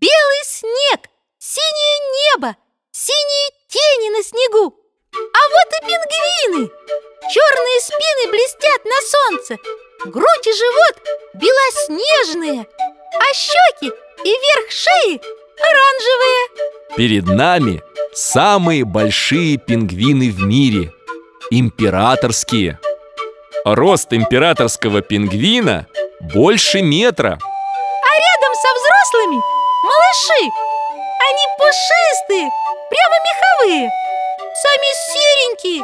белый снег, синее небо, синие тени на снегу. А вот и пингвины. Черные спины блестят на солнце, грудь и живот белоснежные, а щеки и верх шеи оранжевые. Перед нами самые большие пингвины в мире – императорские. Рост императорского пингвина больше метра. А рядом со взрослыми малыши. Они пушистые, прямо меховые, сами серенькие.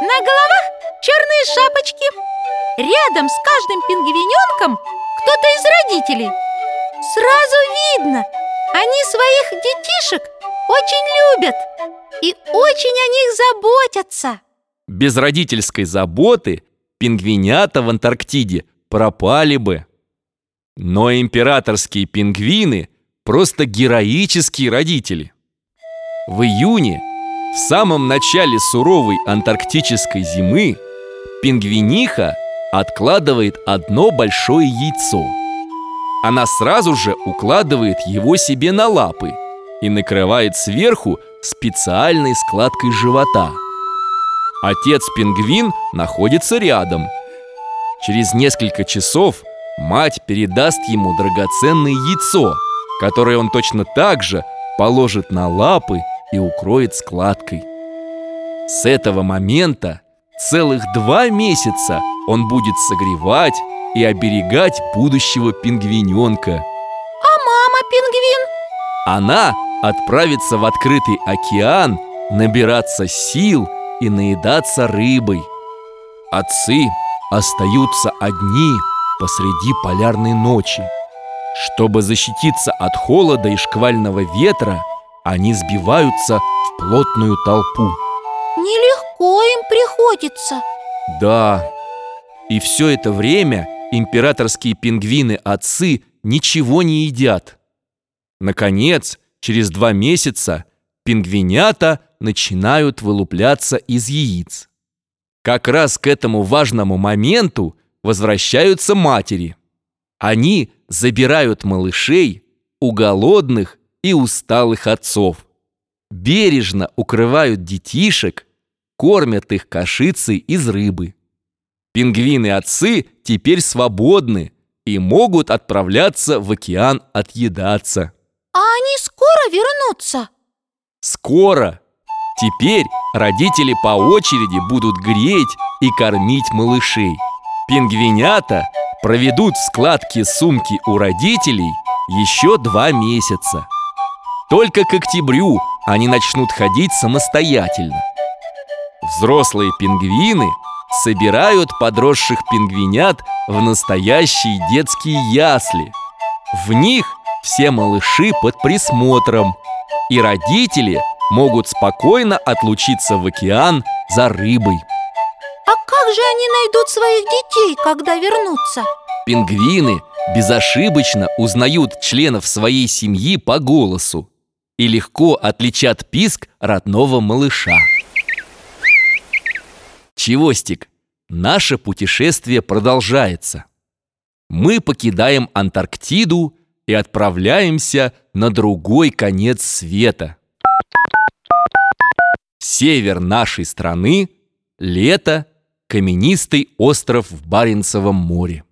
На головах черные шапочки. Рядом с каждым пингвиненком кто-то из родителей. Сразу видно, они своих детишек очень любят и очень о них заботятся. Без родительской заботы пингвинята в Антарктиде пропали бы. Но императорские пингвины просто героические родители. В июне, в самом начале суровой антарктической зимы, пингвиниха откладывает одно большое яйцо. Она сразу же укладывает его себе на лапы и накрывает сверху специальной складкой живота. Отец-пингвин находится рядом. Через несколько часов мать передаст ему драгоценное яйцо, которое он точно так же положит на лапы и укроет складкой. С этого момента целых два месяца он будет согревать и оберегать будущего пингвиненка. А мама пингвин? Она отправится в открытый океан набираться сил и наедаться рыбой. Отцы остаются одни посреди полярной ночи. Чтобы защититься от холода и шквального ветра, они сбиваются в плотную толпу. Нелегко им приходится. Да, и все это время императорские пингвины-отцы ничего не едят. Наконец, через два месяца пингвинята начинают вылупляться из яиц. Как раз к этому важному моменту возвращаются матери. Они забирают малышей у голодных и усталых отцов. Бережно укрывают детишек, кормят их кашицей из рыбы. Пингвины-отцы теперь свободны и могут отправляться в океан отъедаться. А они скоро вернутся? Скоро! Теперь родители по очереди будут греть и кормить малышей. Пингвинята проведут в складке сумки у родителей еще два месяца. Только к октябрю они начнут ходить самостоятельно. Взрослые пингвины собирают подросших пингвинят в настоящие детские ясли. В них все малыши под присмотром, и родители могут спокойно отлучиться в океан за рыбой. Как же они найдут своих детей, когда вернутся? Пингвины безошибочно узнают членов своей семьи по голосу и легко отличат писк родного малыша. Чевостик, наше путешествие продолжается. Мы покидаем Антарктиду и отправляемся на другой конец света. Север нашей страны – лето, каменистый остров в Баренцевом море.